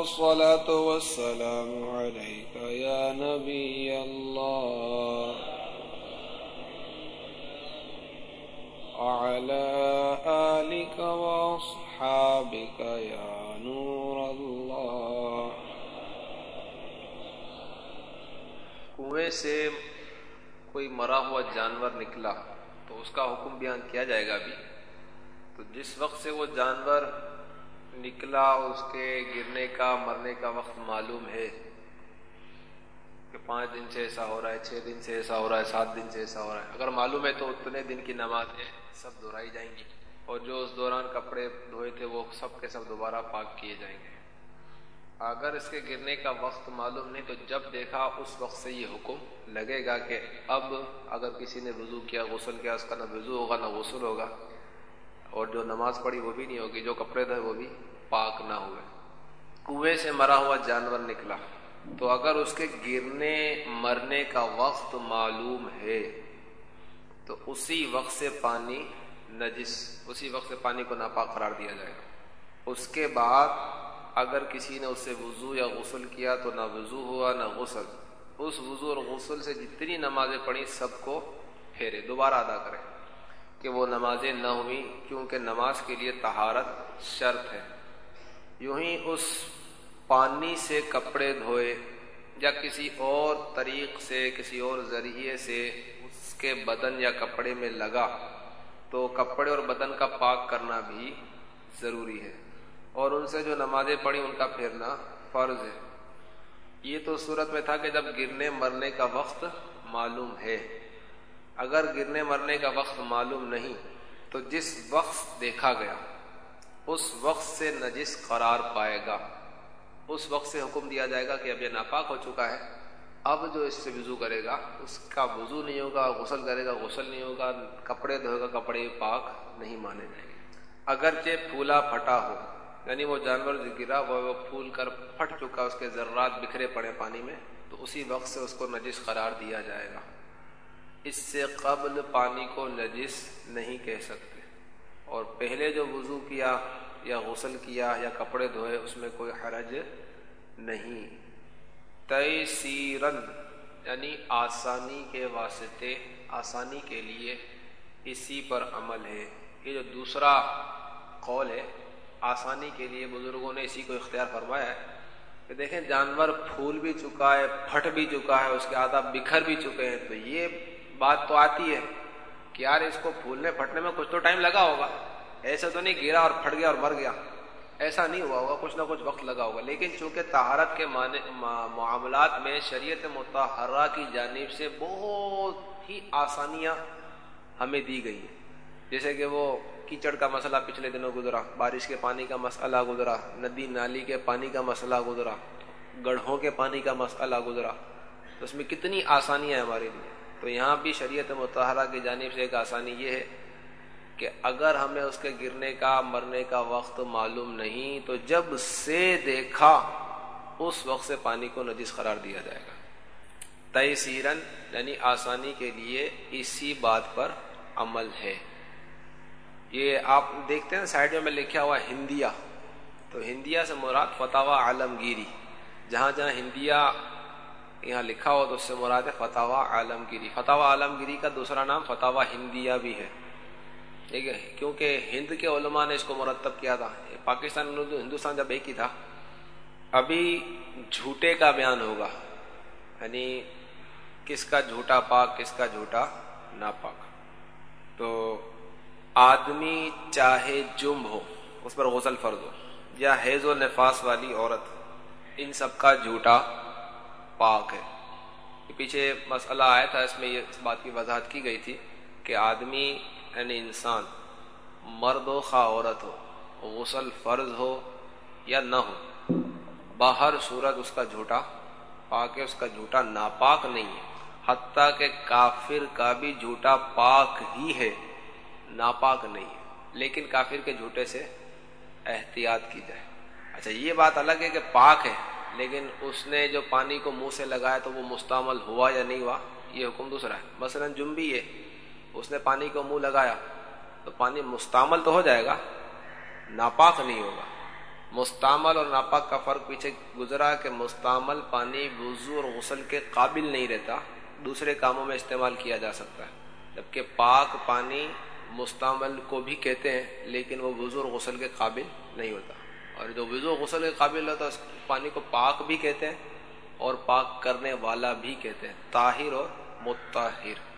الصلاة والسلام عليك يا نبي الله. وعلى آلك وأصحابك يا نور الله. کنویں سے کوئی مرا ہوا جانور نکلا تو اس کا حکم بیان کیا جائے گا ابھی؟ تو جس وقت سے وہ جانور نکلا، اس کے گرنے کا، مرنے کا وقت معلوم ہے کہ پانچ دن سے ایسا ہو رہا ہے، چھ دن سے ایسا ہو رہا ہے، سات دن سے ایسا ہو رہا ہے۔ اگر معلوم ہے تو اتنے دن کی نماز سب دہرائی جائیں گی۔ اور جو اس دوران کپڑے دھوئے تھے، وہ سب کے سب دوبارہ پاک کیے جائیں گے۔ اگر اس کے گرنے کا وقت معلوم نہیں، تو جب دیکھا اس وقت سے یہ حکم لگے گا کہ اب اگر کسی نے وضو کیا، غسل کیا اس کا نہ وضو ہوگا، نہ غسل ہوگا، اور جو نماز پڑھی وہ بھی نہیں ہوگی، جو کپڑے دھوئے وہ بھی پاک نہ ہوئے۔ کنویں سے مرا ہوا جانور نکلا۔ تو اگر اس کے گرنے مرنے کا وقت معلوم ہے، تو اسی وقت سے پانی نجس، اسی وقت سے پانی کو ناپاک قرار دیا جائے گا۔ اس کے بعد اگر کسی نے اس سے وضو یا غسل کیا تو نہ وضو ہوا نہ غسل۔ اس وضو اور غسل سے جتنی نمازیں پڑھی سب کو پھیرے، دوبارہ ادا کرے۔ کہ وہ نمازیں نہ ہوئیں، کیونکہ نماز کے لیے تہارت شرط ہے۔ یوں ہی اس پانی سے کپڑے دھوئے یا کسی اور طریق سے، کسی اور ذریعے سے اس کے بدن یا کپڑے میں لگا، تو کپڑے اور بدن کا پاک کرنا بھی ضروری ہے۔ اور ان سے جو نمازیں پڑھی، ان کا پھیرنا فرض ہے۔ یہ تو صورت میں تھا کہ جب گرنے مرنے کا وقت معلوم ہے۔ اگر گرنے مرنے کا وقت معلوم نہیں، تو جس وقت دیکھا گیا اس وقت سے نجس قرار پائے گا۔ اس وقت سے حکم دیا جائے گا کہ اب یہ ناپاک ہو چکا ہے۔ اب جو اس سے وضو کرے گا، اس کا وضو نہیں ہوگا، غسل کرے گا، غسل نہیں ہوگا، کپڑے دھوئے گا، کپڑے پاک نہیں مانے جائیں گے۔ اگرچہ پھولا پھٹا ہو یعنی وہ جانور جو گرا وہ پھول کر پھٹ چکا اس کے ذرات بکھرے پڑے پانی میں، تو اسی وقت سے اس کو نجس قرار دیا جائے گا۔ اس سے قبل پانی کو نجس نہیں کہہ سکتے۔ اور پہلے جو وضو کیا یا غسل کیا یا کپڑے دھوئے، اس میں کوئی حرج نہیں۔ تیسیرن یعنی آسانی کے واسطے، آسانی کے لیے اسی پر عمل ہے۔ یہ جو دوسرا قول ہے، آسانی کے لیے بزرگوں نے اسی کو اختیار فرمایا ہے کہ دیکھیں، جانور پھول بھی چکا ہے، پھٹ بھی چکا ہے، اس کے آدھا بکھر بھی چکے ہیں۔ تو یہ بات تو آتی ہے۔ کہ یار اس کو پھولنے پھٹنے میں کچھ تو ٹائم لگا ہوگا۔ ایسا تو نہیں گرا اور پھٹ گیا اور مر گیا۔ ایسا نہیں ہوا ہوگا، کچھ نہ کچھ وقت لگا ہوگا۔ لیکن چونکہ تہارت کے معاملات میں شریعت متحرہ کی جانب سے بہت ہی آسانیاں ہمیں دی گئی ہیں۔ جیسے کہ وہ کیچڑ کا مسئلہ پچھلے دنوں گزرا، بارش کے پانی کا مسئلہ گزرا، ندی نالی کے پانی کا مسئلہ گزرا، گڑھوں کے پانی کا مسئلہ گزرا۔ تو اس میں کتنی آسانیاں ہیں ہمارے لیے۔ تو یہاں بھی شریعت متحرہ کی جانب سے ایک آسانی یہ ہے کہ اگر ہمیں اس کے گرنے کا، مرنے کا وقت معلوم نہیں، تو جب سے دیکھا، اس وقت سے پانی کو نجس قرار دیا جائے گا۔ تیسیرن یعنی آسانی کے لیے اسی بات پر عمل ہے۔ یہ آپ دیکھتے ہیں سائڈ میں لکھا ہوا ہندیا۔ تو ہندیا سے مراد فتح عالمگیری۔ جہاں جہاں ہندیا یہاں لکھا ہو تو اس سے مراد ہے فتح عالمگیری۔ فتح عالمگیری کا دوسرا نام فتح ہندیا بھی ہے۔ ٹھیک ہے؟ کیونکہ ہند کے علماء نے اس کو مرتب کیا تھا۔ پاکستان ہندوستان جب ایک ہی تھا، ابھی جھوٹے کا بیان ہوگا۔ یعنی کس کا جھوٹا پاک، کس کا جھوٹا ناپاک۔ تو آدمی چاہے جم ہو، اس پر غسل فرض ہو۔ یا حیض و نفاس والی عورت، ان سب کا جھوٹا پاک ہے۔ پیچھے مسئلہ آیا تھا، اس میں یہ اس بات کی وضاحت کی گئی تھی کہ آدمی یعنی انسان، مرد ہو، خواہ عورت ہو، غسل فرض ہو یا نہ ہو، باہر صورت اس کا جھوٹا، پاک ہے، اس کا جھوٹا ناپاک نہیں ہے۔ حتیٰ کہ کافر کا بھی جھوٹا پاک ہی ہے، ناپاک نہیں ہے۔ لیکن کافر کے جھوٹے سے احتیاط کی جائے۔ اچھا یہ بات الگ ہے کہ پاک ہے۔ لیکن اس نے جو پانی کو منہ سے لگایا تو وہ مستعمل ہوا یا نہیں ہوا، یہ حکم دوسرا ہے۔ مثلا جنبی ہے اس نے پانی کو منہ لگایا تو پانی مستعمل تو ہو جائے گا، ناپاک نہیں ہوگا۔ مستعمل اور ناپاک کا فرق پیچھے گزرا کہ مستعمل پانی وضو اور غسل کے قابل نہیں رہتا، دوسرے کاموں میں استعمال کیا جا سکتا ہے۔ جبکہ پاک پانی مستعمل کو بھی کہتے ہیں، لیکن وہ وضو اور غسل کے قابل نہیں ہوتا۔ اور جو وضو غسل کے قابل ہوتا ہے اس پانی کو پاک بھی کہتے ہیں اور پاک کرنے والا بھی کہتے ہیں۔ طاہر اور متحر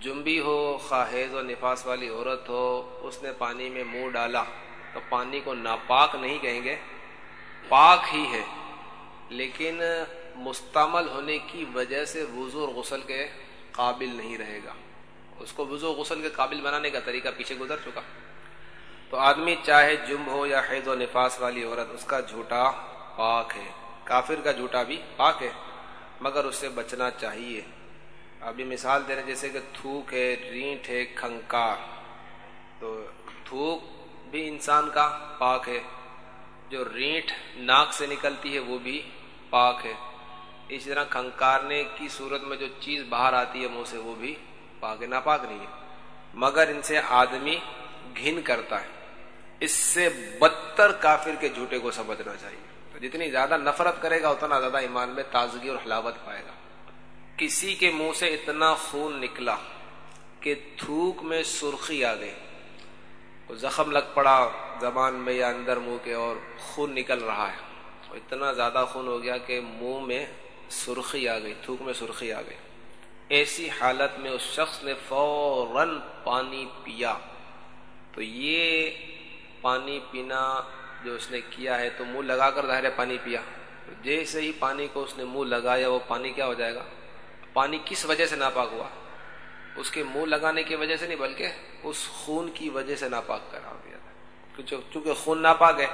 جنبی ہو خواہز و نفاس والی عورت ہو، اس نے پانی میں منہ ڈالا تو پانی کو ناپاک نہیں کہیں گے۔ پاک ہی ہے۔ لیکن مستعمل ہونے کی وجہ سے وضو اور غسل کے قابل نہیں رہے گا۔ اس کو وضو غسل کے قابل بنانے کا طریقہ پیچھے گزر چکا۔ تو آدمی چاہے جم ہو یا حید و نفاس والی عورت، اس کا جھوٹا پاک ہے۔ کافر کا جھوٹا بھی پاک ہے، مگر اس سے بچنا چاہیے۔ ابھی مثال دے رہے جیسے کہ تھوک ہے رینٹ ہے، کھنکار۔ تو تھوک بھی انسان کا پاک ہے، جو رینٹ ناک سے نکلتی ہے، وہ بھی پاک ہے۔ اسی طرح کھنکارنے کی صورت میں جو چیز باہر آتی ہے منہ سے، وہ بھی پاک ہے، ناپاک نہیں ہے۔ مگر ان سے آدمی گھن کرتا ہے۔ اس سے بدتر کافر کے جھوٹے کو سمجھنا چاہیے۔ تو جتنی زیادہ نفرت کرے گا، اتنا زیادہ ایمان میں تازگی اور حلاوت پائے گا۔ کسی کے منہ سے اتنا خون نکلا کہ تھوک میں سرخی آ گئی۔ زخم لگ پڑا زبان میں یا اندر منہ کے اور خون نکل رہا ہے۔ اتنا زیادہ خون ہو گیا کہ منہ میں سرخی آ گئی، تھوک میں سرخی آ گئی۔ ایسی حالت میں اس شخص نے فوراً پانی پیا۔ تو یہ پانی پینا جو اس نے کیا ہے تو منہ لگا کر ظاہر پانی پیا۔ جیسے ہی پانی کو اس نے منہ لگایا وہ پانی کیا ہو جائے گا؟ پانی کس وجہ سے ناپاک ہوا؟ اس کے منہ لگانے کی وجہ سے نہیں بلکہ اس خون کی وجہ سے ناپاک کرا دیا چونکہ خون ناپاک ہے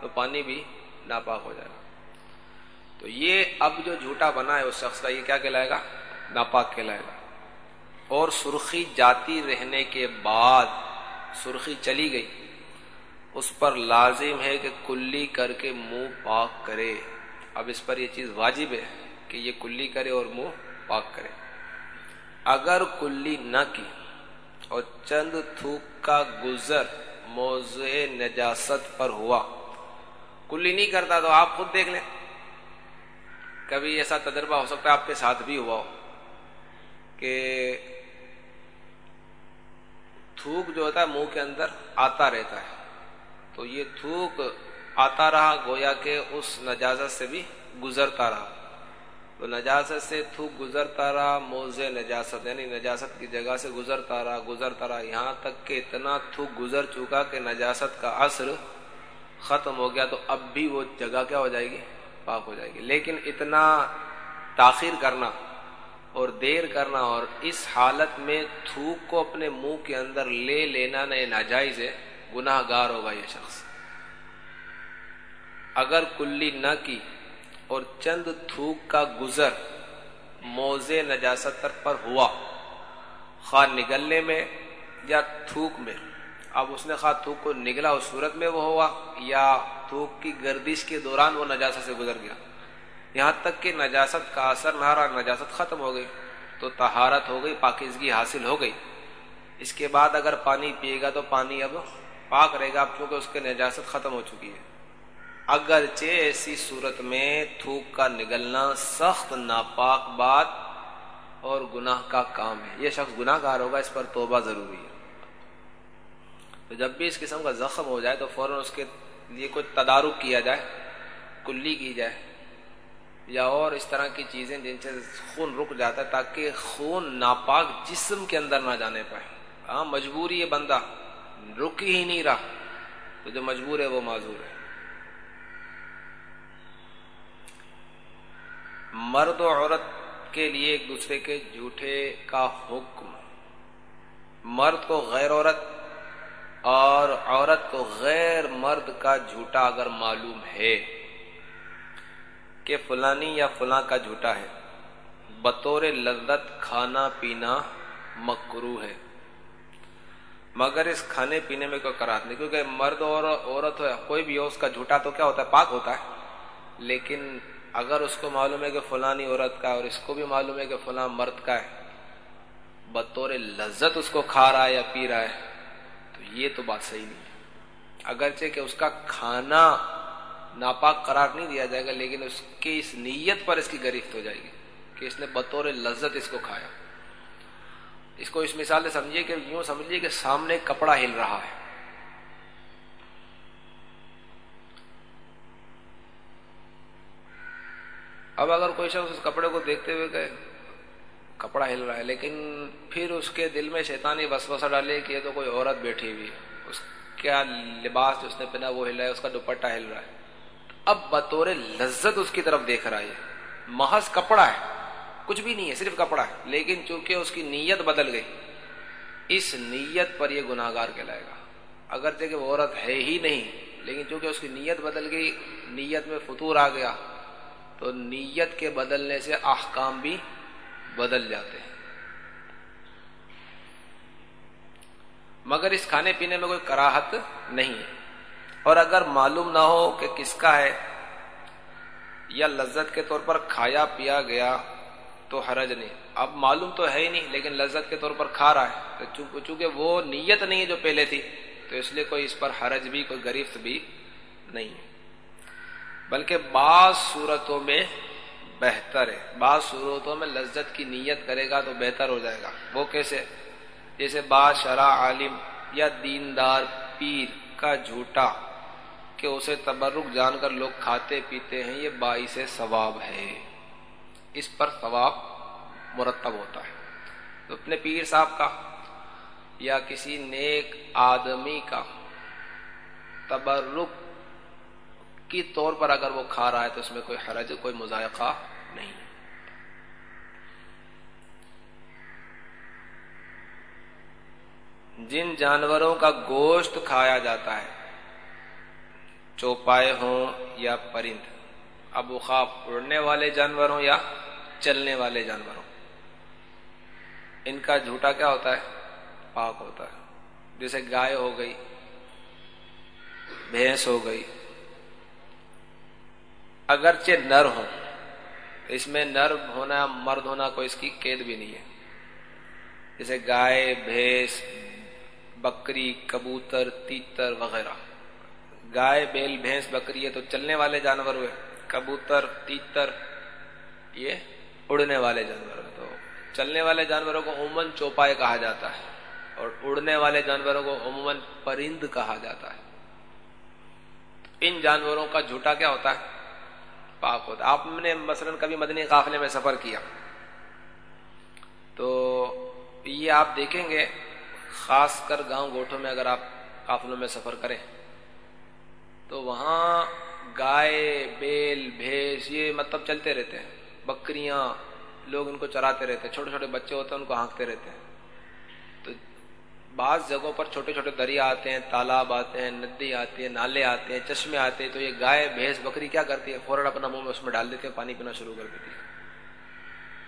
تو پانی بھی ناپاک ہو جائے گا۔ تو یہ اب جو جھوٹا بنا ہے اس شخص کا، یہ کیا کہلائے گا؟ ناپاک کہلائے گا۔ اور سرخی جاتی رہنے کے بعد سرخی چلی گئی۔ اس پر لازم ہے کہ کلی کر کے منہ پاک کرے۔ اب اس پر یہ چیز واجب ہے کہ یہ کلی کرے اور منہ پاک کرے۔ اگر کلی نہ کی اور چند تھوک کا گزر موضوع نجاست پر ہوا، کلی نہیں کرتا تو آپ خود دیکھ لیں۔ کبھی ایسا تجربہ ہو سکتا ہے آپ کے ساتھ بھی ہوا ہو کہ تھوک جو ہوتا ہے منہ کے اندر آتا رہتا ہے۔ تو یہ تھوک آتا رہا گویا کہ اس نجازت سے بھی گزرتا رہا۔ تو نجازت سے تھوک گزرتا رہا، موزے نجاست یعنی نجاست کی جگہ سے گزرتا رہا گزرتا رہا۔ یہاں تک کہ اتنا تھوک گزر چکا کہ نجاست کا اثر ختم ہو گیا تو اب بھی وہ جگہ کیا ہو جائے گی؟ پاک ہو جائے گی۔ لیکن اتنا تاخیر کرنا اور دیر کرنا اور اس حالت میں تھوک کو اپنے منہ کے اندر لے لینا نہ ناجائز ہے گناہ گار ہوگا یہ شخص۔ اگر کلی نہ کی اور چند تھوک کا گزر موزے نجاست پر ہوا، خواہ نگلنے میں یا تھوک میں، اب اس نے خواہ تھوک کو نگلا اس صورت میں وہ ہوا یا تھوک کی گردش کے دوران وہ نجاست سے گزر گیا۔ یہاں تک کہ نجاست کا اثر نہ رہا نجاست ختم ہو گئی، تو تہارت ہو گئی، پاکیزگی حاصل ہو گئی۔ اس کے بعد اگر پانی پیے گا تو پانی اب پاک رہے گا، اب چونکہ اس کے نجاست ختم ہو چکی ہے۔ اگرچہ ایسی صورت میں تھوک کا نگلنا سخت، ناپاک بات اور گناہ کا کام ہے۔ یہ شخص گناہ گار ہوگا، اس پر توبہ ضروری ہے۔ تو جب بھی اس قسم کا زخم ہو جائے تو فوراً اس کے لیے کوئی تدارک کیا جائے، کلی کی جائے۔ یا اور اس طرح کی چیزیں جن سے خون رک جاتا ہے تاکہ خون ناپاک جسم کے اندر نہ جانے پائے۔ ہاں مجبوری ہے بندہ رک ہی نہیں رہا، تو جو مجبور ہے وہ معذور ہے۔ مرد و عورت کے لیے ایک دوسرے کے جھوٹے کا حکم۔ مرد کو غیر عورت اور عورت کو غیر مرد کا جھوٹا اگر معلوم ہے۔ کہ فلانی یا فلاں کا جھوٹا ہے۔ بطور لذت کھانا پینا مکرو ہے۔ مگر اس کھانے پینے میں کوئی کرات نہیں، کیونکہ مرد اور عورت ہو کوئی بھی ہو، اس کا جھوٹا تو کیا ہوتا ہے؟ پاک ہوتا ہے۔ لیکن اگر اس کو معلوم ہے کہ فلانی عورت کا ہے اور اس کو بھی معلوم ہے کہ فلاں مرد کا ہے، بطور لذت اس کو کھا رہا ہے یا پی رہا ہے، تو یہ تو بات صحیح نہیں ہے۔ اگرچہ کہ اس کا کھانا ناپاک قرار نہیں دیا جائے گا، لیکن اس کی اس نیت پر اس کی گرفت ہو جائے گی کہ اس نے بطور لذت اس کو کھایا۔ اس کو اس مثال سے سمجھیے کہ یوں سمجھیے کہ سامنے کپڑا ہل رہا ہے۔ اب اگر کوئی شخص اس کپڑے کو دیکھتے ہوئے کہ کپڑا ہل رہا ہے، لیکن پھر اس کے دل میں شیطانی وسوسہ ڈالے کہ یہ تو کوئی عورت بیٹھی ہوئی اس کیا لباس جو اس نے پہنا وہ ہل رہا ہے، اس کا دوپٹہ ہل رہا ہے۔ اب بطور لذت اس کی طرف دیکھ رہا ہے۔ محض کپڑا ہے، کچھ بھی نہیں ہے، صرف کپڑا ہے، لیکن چونکہ اس کی نیت بدل گئی، اس نیت پر یہ گناگار کہلائے گا۔ اگرچہ کہ وہ عورت ہے ہی نہیں، لیکن چونکہ اس کی نیت بدل گئی، نیت میں فطور آ گیا، تو نیت کے بدلنے سے احکام بھی بدل جاتے ہیں۔ مگر اس کھانے پینے میں کوئی کراہت نہیں ہے۔ اور اگر معلوم نہ ہو کہ کس کا ہے یا لذت کے طور پر کھایا پیا گیا تو حرج نہیں۔ اب معلوم تو ہے ہی نہیں، لیکن لذت کے طور پر کھا رہا ہے۔ تو چونکہ وہ نیت نہیں ہے جو پہلے تھی، تو اس لیے کوئی اس پر حرج بھی، کوئی گریفت بھی نہیں بلکہ بعض صورتوں میں بہتر ہے۔ بعض صورتوں میں لذت کی نیت کرے گا تو بہتر ہو جائے گا۔ وہ کیسے؟ جیسے بعض شرح عالم یا دیندار، پیر کا جھوٹا۔ کہ اسے تبرک جان کر لوگ کھاتے پیتے ہیں، یہ باعث ثواب ہے۔ اس پر ثواب مرتب ہوتا ہے۔ تو اپنے پیر صاحب کا یا کسی نیک آدمی کا تبرک کی طور پر اگر وہ کھا رہا ہے تو اس میں کوئی حرج، کوئی مذائقہ نہیں۔ جن جانوروں کا گوشت کھایا جاتا ہے چوپائے ہوں یا پرند اب خواب اڑنے والے جانور ہوں یا چلنے والے جانور ہوں۔ ان کا جھوٹا کیا ہوتا ہے؟ پاک ہوتا ہے۔ جیسے گائے ہو گئی، بھینس ہو گئی۔ اگرچہ نر ہوں، اس میں نر ہونا، مرد ہونا کوئی اس کی قید بھی نہیں ہے۔ جیسے گائے، بھینس، بکری، کبوتر، تیتر وغیرہ۔ گائے، بیل، بھینس، بکری ہے تو چلنے والے جانور ہوئے۔ کبوتر، تیتر، یہ اڑنے والے جانور ہوئے۔ تو چلنے والے جانوروں کو عموماً چوپائے کہا جاتا ہے اور اڑنے والے جانوروں کو عموماً پرند کہا جاتا ہے۔ ان جانوروں کا جھوٹا کیا ہوتا ہے؟ پاک ہوتا آپ نے مثلا کبھی مدنی قافلے میں سفر کیا۔ تو یہ آپ دیکھیں گے، خاص کر گاؤں گوٹھوں میں اگر آپ قافلوں میں سفر کریں۔ تو وہاں گائے، بیل، بھینس، یہ مطلب چلتے رہتے ہیں۔ بکریاں لوگ ان کو چراتے رہتے ہیں، چھوٹے چھوٹے بچے ہوتے ہیں، ان کو ہانکتے رہتے ہیں۔ تو بعض جگہوں پر چھوٹے چھوٹے دریا آتے ہیں، تالاب آتے ہیں، ندی آتی ہے، نالے آتے ہیں، چشمے آتے ہیں۔ تو یہ گائے، بھینس، بکری کیا کرتی ہے؟ فوراً اپنا منہ میں اس میں ڈال دیتے ہیں، پانی پینا شروع کر دیتی ہے۔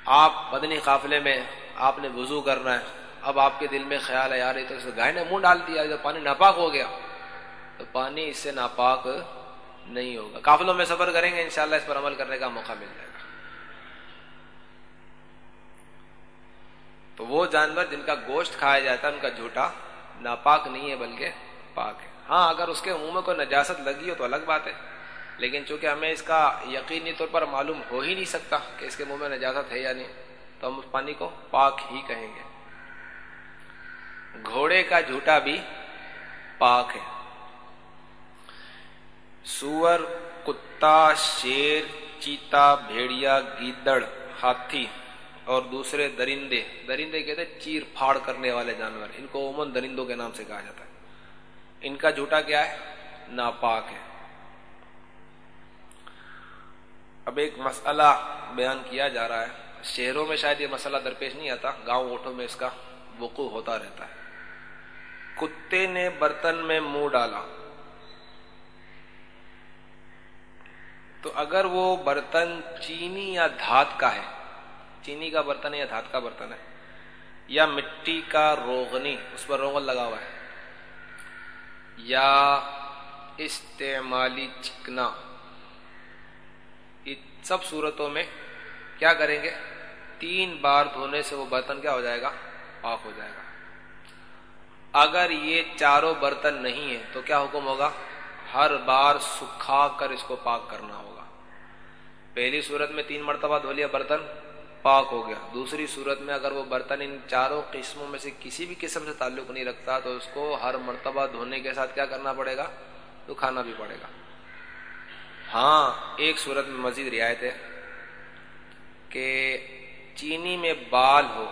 آپ بدنی قافلے میں آپ نے وضو کرنا ہے۔ اب آپ کے دل میں خیال ہے، یار تو گائے نے منہ ڈال دیا جب پانی ناپاک ہو گیا۔ تو پانی اس سے ناپاک نہیں ہوگا۔ قافلوں میں سفر کریں گے، انشاءاللہ اس پر عمل کرنے کا موقع مل جائے گا۔ تو وہ جانور جن کا گوشت کھایا جاتا ہے، ان کا جھوٹا ناپاک نہیں ہے، بلکہ پاک ہے۔ ہاں اگر اس کے منہ میں کوئی نجاست لگی ہو تو الگ بات ہے، لیکن چونکہ ہمیں اس کا یقینی طور پر معلوم ہو ہی نہیں سکتا کہ اس کے منہ میں نجاست ہے یا نہیں، تو ہم اس پانی کو پاک ہی کہیں گے۔ گھوڑے کا جھوٹا بھی پاک ہے۔ سور کتا شیر چیتا بھیڑیا گیدڑ ہاتھی اور دوسرے درندے درندے کہتے ہیں چیر پھاڑ کرنے والے جانور ان کو عموماً درندوں کے نام سے کہا جاتا ہے ان کا جھوٹا کیا ہے ناپاک ہے اب ایک مسئلہ بیان کیا جا رہا ہے۔ شہروں میں شاید یہ مسئلہ درپیش نہیں آتا۔ گاؤں اوٹوں میں اس کا وقوع ہوتا رہتا ہے۔ کتے نے برتن میں منہ ڈالا۔ تو اگر وہ برتن چینی یا دھات کا ہے، چینی کا برتن ہے یا دھات کا برتن ہے، یا مٹی کا روغنی، اس پر روغن لگا ہوا ہے، یا استعمالی چکنا سب صورتوں میں کیا کریں گے؟ تین بار دھونے سے وہ برتن کیا ہو جائے گا؟ پاک ہو جائے گا۔ اگر یہ چاروں برتن نہیں ہے تو کیا حکم ہوگا؟ ہر بار سکھا کر اس کو پاک کرنا ہوگا۔ پہلی صورت میں تین مرتبہ دھو لیا، برتن پاک ہو گیا۔ دوسری صورت میں اگر وہ برتن ان چاروں قسموں میں سے کسی بھی قسم سے تعلق نہیں رکھتا، تو اس کو ہر مرتبہ دھونے کے ساتھ کیا کرنا پڑے گا؟ تو کھانا بھی پڑے گا۔ ہاں ایک صورت میں مزید رعایت ہے کہ چینی میں بال ہو۔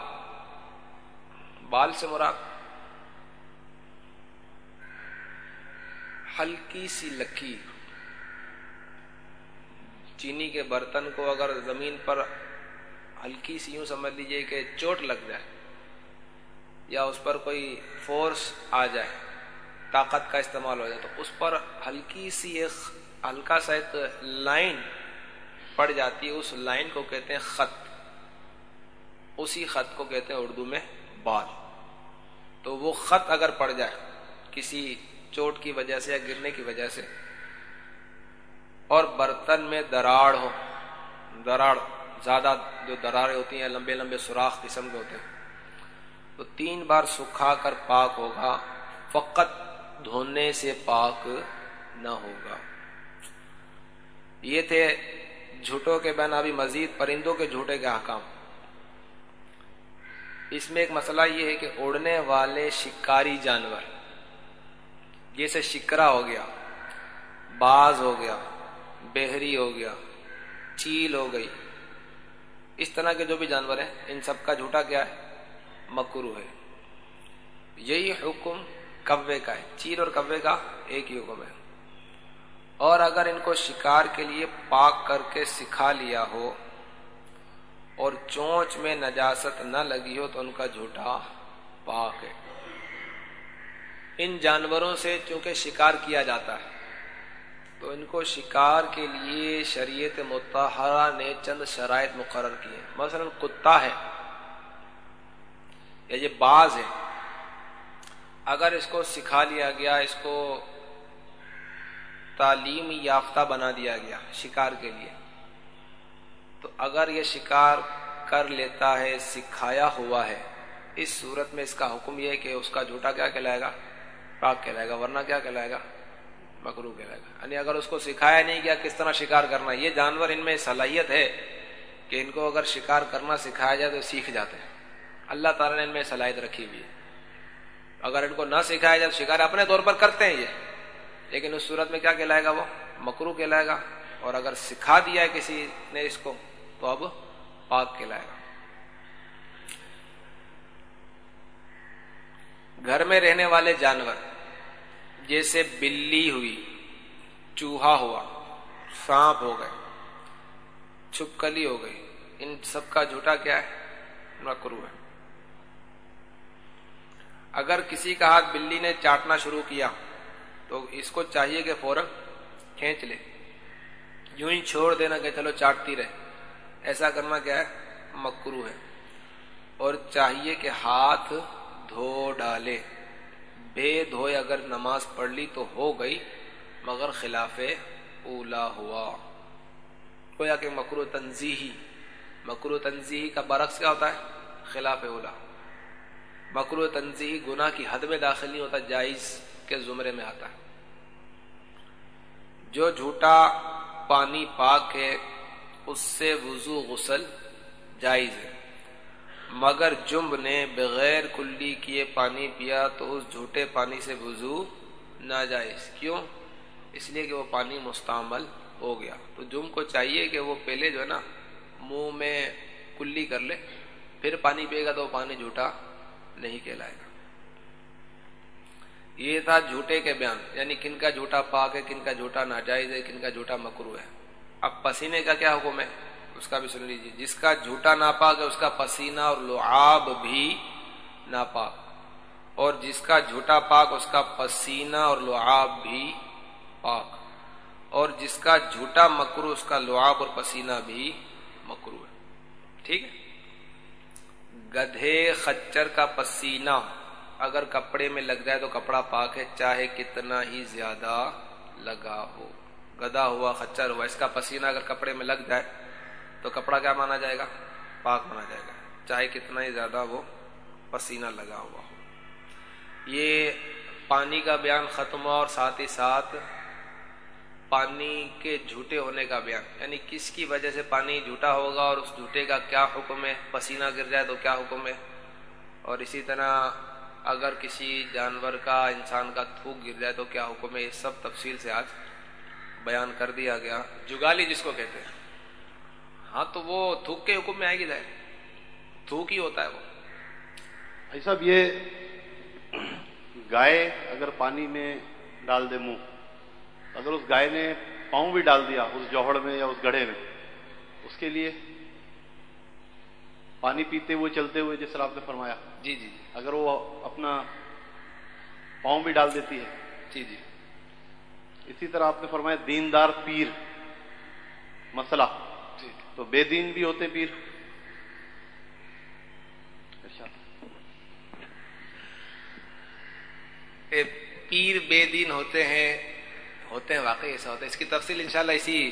بال سے مراد ہلکی سی لکی چینی کے برتن کو اگر زمین پر ہلکی سی یوں سمجھ لیجیے کہ چوٹ لگ جائے یا اس پر کوئی فورس آ جائے، طاقت کا استعمال ہو جائے، تو اس پر ہلکی سی ایک ہلکا سا ایک لائن پڑ جاتی ہے، اس لائن کو کہتے ہیں خط۔ اسی خط کو کہتے ہیں اردو میں بال۔ تو وہ خط اگر پڑ جائے کسی چوٹ کی وجہ سے یا گرنے کی وجہ سے اور برتن میں دراڑ ہو۔ دراڑ، زیادہ جو دراریں ہوتی ہیں، لمبے لمبے سوراخ قسم کے ہوتے ہیں۔ تو تین بار سکھا کر پاک ہوگا۔ فقط دھونے سے پاک نہ ہوگا۔ یہ تھے جھوٹوں کے بین ابھی مزید پرندوں کے جھوٹے کے حکام اس میں ایک مسئلہ یہ ہے کہ اڑنے والے شکاری جانور، جیسے شکرا ہو گیا، باز ہو گیا بہری ہو گیا، چیل ہو گئی۔ اس طرح کے جو بھی جانور ہیں، ان سب کا جھوٹا کیا ہے؟ مکرو ہے۔ یہی حکم کوے کا ہے۔ چیل اور کوے کا ایک ہی حکم ہے۔ اور اگر ان کو شکار کے لیے پاک کر کے سکھا لیا ہو اور چونچ میں نجاست نہ لگی ہو، تو ان کا جھوٹا پاک ہے۔ ان جانوروں سے چونکہ شکار کیا جاتا ہے تو ان کو شکار کے لیے شریعت متحرہ نے چند شرائط مقرر کی ہیں۔ مثلا کتا ہے۔ یا یہ باز ہے۔ اگر اس کو سکھا لیا گیا، اس کو تعلیم یافتہ بنا دیا گیا شکار کے لیے، تو اگر یہ شکار کر لیتا ہے، سکھایا ہوا ہے، اس صورت میں اس کا حکم یہ ہے کہ اس کا جھوٹا کیا کہلائے گا؟ پاک کہلائے گا، ورنہ کیا کہلائے گا؟ مکرو کہلائے گا یعنی اگر اس کو سکھایا نہیں گیا کس طرح شکار کرنا، یہ جانور ان میں صلاحیت ہے کہ ان کو اگر شکار کرنا سکھایا جائے تو سیکھ جاتے ہیں۔ اللہ تعالیٰ نے ان میں صلاحیت رکھی ہوئی ہے۔ اگر ان کو نہ سکھایا جائے تو شکار اپنے طور پر کرتے ہیں یہ۔ لیکن اس صورت میں کیا کہلائے گا وہ؟ مکرو کہلائے گا۔ اور اگر سکھا دیا ہے کسی نے اس کو، تو اب پاک کہلائے گا۔ گھر میں رہنے والے جانور جیسے بلی ہوئی، چوہا ہوا، سانپ ہو گئے، چھپکلی ہو گئی، ان سب کا جھوٹا کیا ہے؟ مکرو ہے۔ اگر کسی کا ہاتھ بلی نے چاٹنا شروع کیا، تو اس کو چاہیے کہ فوراً کھینچ لے۔ یوں ہی چھوڑ دینا کہ چلو چاٹتی رہے۔ ایسا کرنا کیا ہے؟ مکرو ہے۔ اور چاہیے کہ ہاتھ دھو ڈالے۔ بے دھوئے اگر نماز پڑھ لی تو ہو گئی، مگر خلاف اولا ہوا۔ گویا کہ مکرو تنظیحی مکرو تنظیحی کا برعکس کیا ہوتا ہے؟ خلاف اولا۔ مکرو تنظیحی گناہ کی حد میں داخل نہیں ہوتا، جائز کے زمرے میں آتا۔ ہے جو جھوٹا پانی پاک ہے، اس سے وضو غسل جائز ہے۔ مگر جمب نے بغیر کلی کیے پانی پیا تو اس جھوٹے پانی سے وضو ناجائز کیوں؟ اس لیے کہ وہ پانی مستعمل ہو گیا۔ تو جم کو چاہیے کہ وہ پہلے جو ہے نا منہ میں کلی کر لے، پھر پانی پیے گا تو وہ پانی جھوٹا نہیں کہلائے گا۔ یہ تھا جھوٹے کے بیان یعنی کن کا جھوٹا پاک ہے، کن کا جھوٹا ناجائز ہے، کن کا جھوٹا مکرو ہے۔ اب پسینے کا کیا حکم ہے؟ اس کا بھی سن لیجیے جس کا جھوٹا ناپاک ہے، اس کا پسینہ اور لعاب بھی ناپاک۔ اور جس کا جھوٹا پاک، اس کا پسینہ اور لعاب بھی پاک۔ اور جس کا جھوٹا مکرو، اس کا لعاب اور پسینہ بھی مکرو ہے۔ ٹھیک ہے؟ گدھے خچر کا پسینہ۔ اگر کپڑے میں لگ جائے تو کپڑا پاک ہے، چاہے کتنا ہی زیادہ لگا ہو۔ گدا ہوا خچر ہوا، اس کا پسینہ اگر کپڑے میں لگ جائے تو کپڑا کیا مانا جائے گا؟ پاک مانا جائے گا۔ چاہے کتنا ہی زیادہ وہ پسینہ لگا ہوا ہو۔ یہ پانی کا بیان ختم ہوا اور ساتھ ہی ساتھ پانی کے جھوٹے ہونے کا بیان یعنی کس کی وجہ سے پانی جھوٹا ہوگا اور اس جھوٹے کا کیا حکم ہے؟ پسینہ گر جائے تو کیا حکم ہے؟ اور اسی طرح اگر کسی جانور کا، انسان کا تھوک گر جائے تو کیا حکم ہے؟ یہ سب تفصیل سے آج بیان کر دیا گیا۔ جگالی جس کو کہتے ہیں۔ ہاں تو وہ تھوک کے حکم میں آئے گی جائے تھوک ہی ہوتا ہے وہ۔ بھائی صاحب یہ گائے اگر پانی میں ڈال دے منہ اگر اس گائے نے پاؤں بھی ڈال دیا اس جوہڑ میں یا اس گڑھے میں اس کے لیے پانی پیتے ہوئے چلتے ہوئے جس طرح آپ نے فرمایا جی جی اگر وہ اپنا پاؤں بھی ڈال دیتی ہے۔ جی جی۔ اسی طرح آپ نے فرمایا دیندار پیر مسئلہ۔ جی تو بے دین بھی ہوتے پیر۔ اچھا۔ پیر بے دین ہوتے ہیں ہوتے ہیں واقعی ایسا ہوتا ہے۔ اس کی تفصیل انشاءاللہ اسی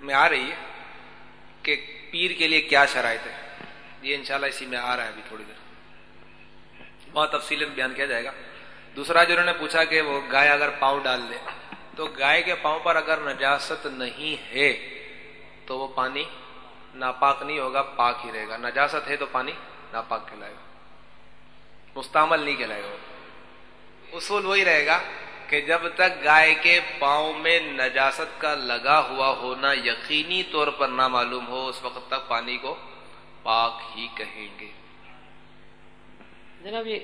میں آ رہی ہے کہ پیر کے لیے کیا شرائط ہے یہ انشاءاللہ اسی میں آ رہا ہے ابھی تھوڑی دیر۔ بہت تفصیل بیان کیا جائے گا۔ دوسرا جو انہوں نے پوچھا کہ وہ گائے اگر پاؤں ڈال دے تو گائے کے پاؤں پر اگر نجاست نہیں ہے تو وہ پانی ناپاک نہیں ہوگا، پاک ہی رہے گا۔ نجاست ہے تو پانی ناپاک کہلائے گا۔ مستعمل نہیں کہلائے گا۔ وہ اصول وہی رہے گا کہ جب تک گائے کے پاؤں میں نجاست کا لگا ہوا ہونا یقینی طور پر نہ معلوم ہو، اس وقت تک پانی کو پاک ہی کہیں گے۔ جناب، یہ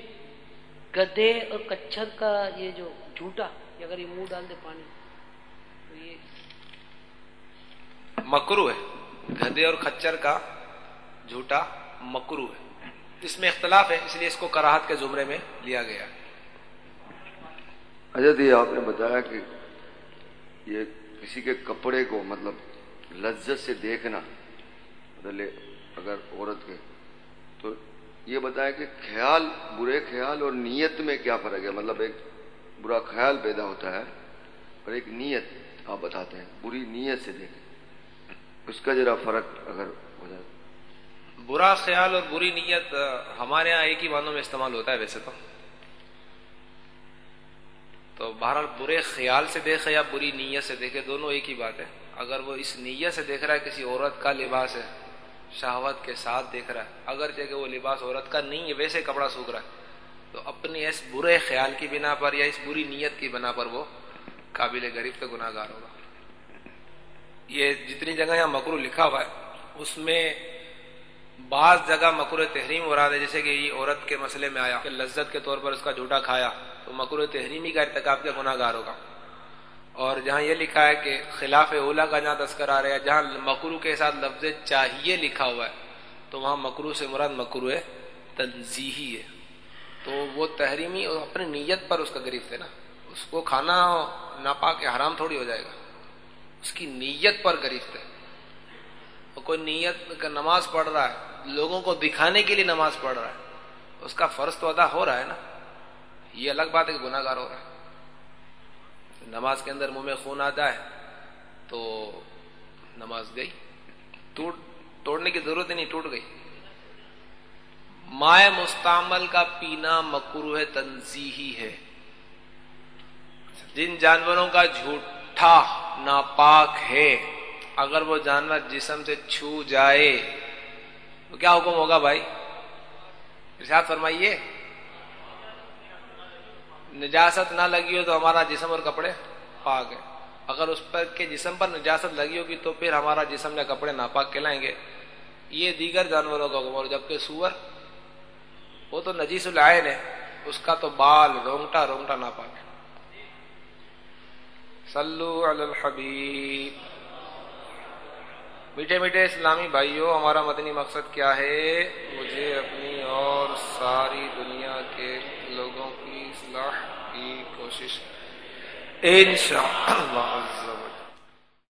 گدے اور کچھر کا یہ جو جھوٹا یہ اگر یہ منہ ڈال دے پانی تو یہ مکرو ہے۔ گدے اور کچر کا جھوٹا مکرو ہے۔ اس میں اختلاف ہے اس لیے اس کو کراہت کے زمرے میں لیا گیا۔ حضرت یہ آپ نے بتایا کہ یہ کسی کے کپڑے کو مطلب لذت سے دیکھنا مطلب اگر عورت کے تو یہ بتایا کہ خیال برے خیال اور نیت میں کیا فرق ہے؟ مطلب ایک برا خیال پیدا ہوتا ہے اور ایک نیت آپ بتاتے ہیں، بری نیت سے دیکھیں۔ اس کا ذرا فرق اگر ہو جائے۔ برا خیال اور بری نیت ہمارے ہاں ایک ہی معنوں میں استعمال ہوتا ہے ویسے تو۔ تو بہرحال برے خیال سے دیکھے یا بری نیت سے دیکھے، دونوں ایک ہی بات ہے۔ اگر وہ اس نیت سے دیکھ رہا ہے، کسی عورت کا لباس ہے، شہوت کے ساتھ دیکھ رہا ہے اگر کہ وہ لباس عورت کا نہیں ہے، ویسے کپڑا سوکھ رہا ہے۔ تو اپنی اس برے خیال کی بنا پر یا اس بری نیت کی بنا پر وہ قابل گریب تو گناہ گار ہوگا۔ یہ جتنی جگہ یہاں مکرو لکھا ہوا ہے، اس میں بعض جگہ مکرو تحریم ہو رہا ہے جیسے کہ یہ عورت کے مسئلے میں آیا کہ لذت کے طور پر اس کا جھوٹا کھایا، تو مکرو تحریمی کا ارتکاب کے گناہ گار ہوگا۔ اور جہاں یہ لکھا ہے کہ خلاف اولا کا جہاں تذکر آ رہا ہے، جہاں مکرو کے ساتھ لفظ چاہیے لکھا ہوا ہے، تو وہاں مکرو سے مراد مکرو تنظیحی ہے۔ تو وہ تحریمی اور اپنی نیت پر اس کا گرفت ہے نا۔ اس کو کھانا ناپاک یا حرام تھوڑی ہو جائے گا۔ اس کی نیت پر گرفت ہے وہ کوئی نیت کا نماز پڑھ رہا ہے، لوگوں کو دکھانے کے لیے نماز پڑھ رہا ہے، اس کا فرض تو ادا ہو رہا ہے نا۔ یہ الگ بات ہے کہ گناہ گار ہو رہا ہے۔ نماز کے اندر منہ میں خون آتا ہے تو نماز گئی۔ ٹوٹ توڑنے کی ضرورت ہی نہیں، ٹوٹ گئی۔ مائع مستعمل کا پینا مکرو ہے تنظیحی ہے۔ جن جانوروں کا جھوٹا ناپاک ہے، اگر وہ جانور جسم سے چھو جائے، تو کیا حکم ہوگا بھائی؟ ارشاد فرمائیے۔ نجاست نہ لگی ہو تو ہمارا جسم اور کپڑے پاک ہے اگر اس پر کے جسم پر نجاست لگی ہوگی تو پھر ہمارا جسم یا کپڑے ناپاک کہلائیں گے۔ یہ دیگر جانوروں کا حکم، اور جبکہ سور وہ تو نجیس العین ہے۔ اس کا تو بال رونگٹا رونگٹا ناپاک ہے۔ صلو علی الحبیب۔ میٹھے میٹھے اسلامی بھائیوں ہمارا مدنی مقصد کیا ہے؟ مجھے اپنی اور ساری دنیا کے لوگوں کی اصلاح کی کوشش۔ انشاء اللہ